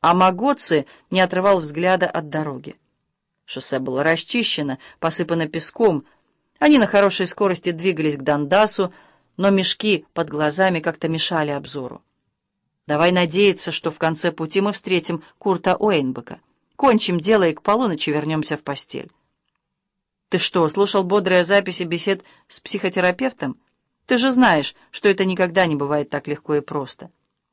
а Магоци не отрывал взгляда от дороги. Шоссе было расчищено, посыпано песком. Они на хорошей скорости двигались к Дандасу, но мешки под глазами как-то мешали обзору. Давай надеяться, что в конце пути мы встретим Курта Уэйнбека. Кончим дело и к полуночи вернемся в постель. Ты что, слушал бодрые записи бесед с психотерапевтом? Ты же знаешь, что это никогда не бывает так легко и просто.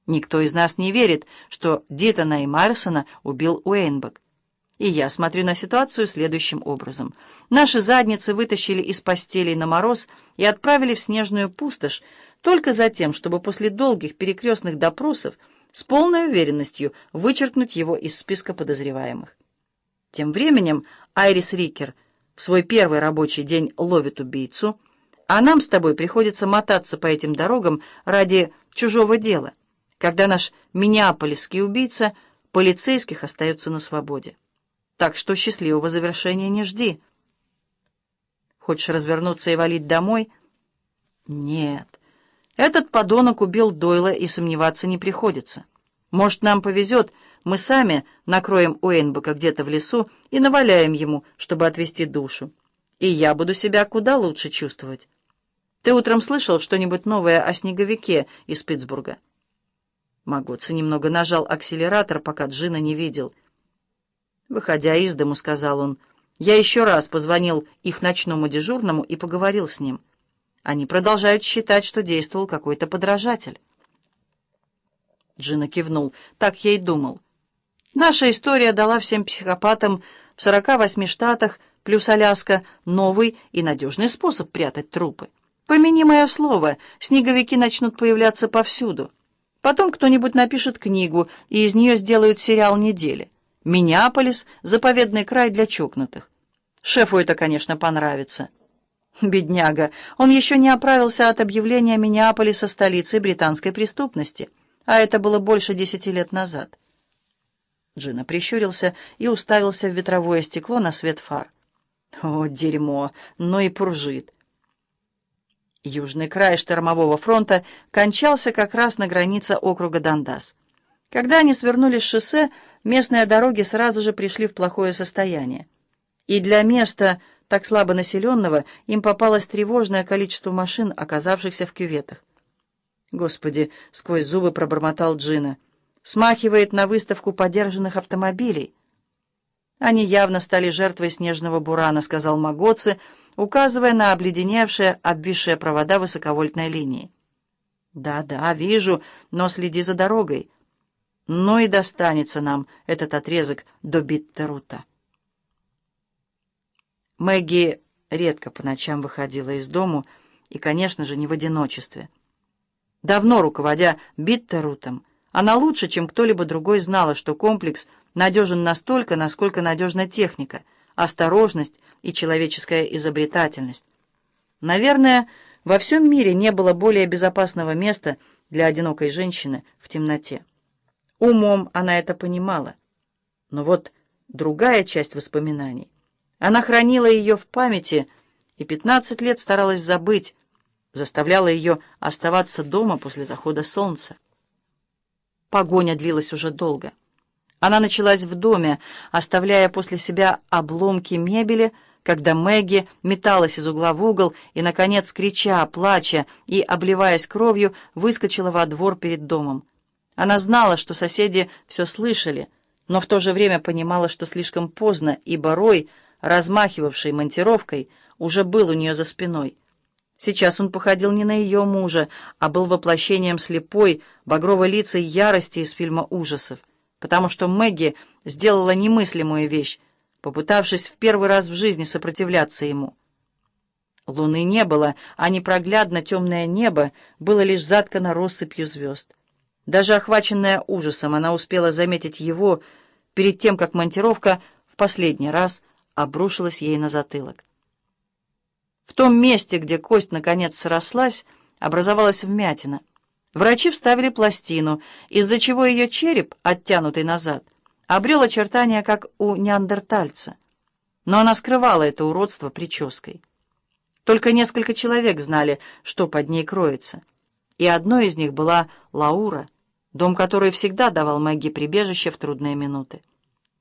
Никто из нас не верит, что Дитона и Марсона убил Уэйнбек. И я смотрю на ситуацию следующим образом. Наши задницы вытащили из постелей на мороз и отправили в снежную пустошь только за тем, чтобы после долгих перекрестных допросов с полной уверенностью вычеркнуть его из списка подозреваемых. Тем временем Айрис Рикер в свой первый рабочий день ловит убийцу, а нам с тобой приходится мотаться по этим дорогам ради чужого дела когда наш миннеаполисский убийца полицейских остается на свободе. Так что счастливого завершения не жди. Хочешь развернуться и валить домой? Нет. Этот подонок убил Дойла, и сомневаться не приходится. Может, нам повезет, мы сами накроем Уэйнбека где-то в лесу и наваляем ему, чтобы отвести душу. И я буду себя куда лучше чувствовать. Ты утром слышал что-нибудь новое о снеговике из Питтсбурга? Магоци немного нажал акселератор, пока Джина не видел. Выходя из дому, сказал он, я еще раз позвонил их ночному дежурному и поговорил с ним. Они продолжают считать, что действовал какой-то подражатель. Джина кивнул. Так я и думал. Наша история дала всем психопатам в 48 штатах плюс Аляска новый и надежный способ прятать трупы. Помяни мое слово, снеговики начнут появляться повсюду. Потом кто-нибудь напишет книгу, и из нее сделают сериал недели. «Миннеаполис — заповедный край для чокнутых». Шефу это, конечно, понравится. Бедняга, он еще не оправился от объявления Миннеаполиса столицей британской преступности, а это было больше десяти лет назад. Джина прищурился и уставился в ветровое стекло на свет фар. О, дерьмо, но и пружит. Южный край штормового фронта кончался как раз на границе округа Дандас. Когда они свернули с шоссе, местные дороги сразу же пришли в плохое состояние. И для места, так слабо населенного, им попалось тревожное количество машин, оказавшихся в кюветах. «Господи!» — сквозь зубы пробормотал Джина. «Смахивает на выставку подержанных автомобилей». «Они явно стали жертвой снежного бурана», — сказал Магоци, — указывая на обледеневшие, обвисшие провода высоковольтной линии. «Да-да, вижу, но следи за дорогой. Ну и достанется нам этот отрезок до Биттерута». Мэгги редко по ночам выходила из дому, и, конечно же, не в одиночестве. Давно руководя Биттерутом, она лучше, чем кто-либо другой, знала, что комплекс надежен настолько, насколько надежна техника — осторожность и человеческая изобретательность. Наверное, во всем мире не было более безопасного места для одинокой женщины в темноте. Умом она это понимала. Но вот другая часть воспоминаний. Она хранила ее в памяти и 15 лет старалась забыть, заставляла ее оставаться дома после захода солнца. Погоня длилась уже долго. Она началась в доме, оставляя после себя обломки мебели, когда Мэгги металась из угла в угол и, наконец, крича, плача и обливаясь кровью, выскочила во двор перед домом. Она знала, что соседи все слышали, но в то же время понимала, что слишком поздно, ибо Рой, размахивавший монтировкой, уже был у нее за спиной. Сейчас он походил не на ее мужа, а был воплощением слепой, багровой лицей ярости из фильма ужасов потому что Мэгги сделала немыслимую вещь, попытавшись в первый раз в жизни сопротивляться ему. Луны не было, а непроглядно темное небо было лишь заткано россыпью звезд. Даже охваченная ужасом, она успела заметить его перед тем, как монтировка в последний раз обрушилась ей на затылок. В том месте, где кость наконец срослась, образовалась вмятина — Врачи вставили пластину, из-за чего ее череп, оттянутый назад, обрел очертания, как у неандертальца. Но она скрывала это уродство прической. Только несколько человек знали, что под ней кроется. И одной из них была Лаура, дом, который всегда давал Мэгги прибежище в трудные минуты.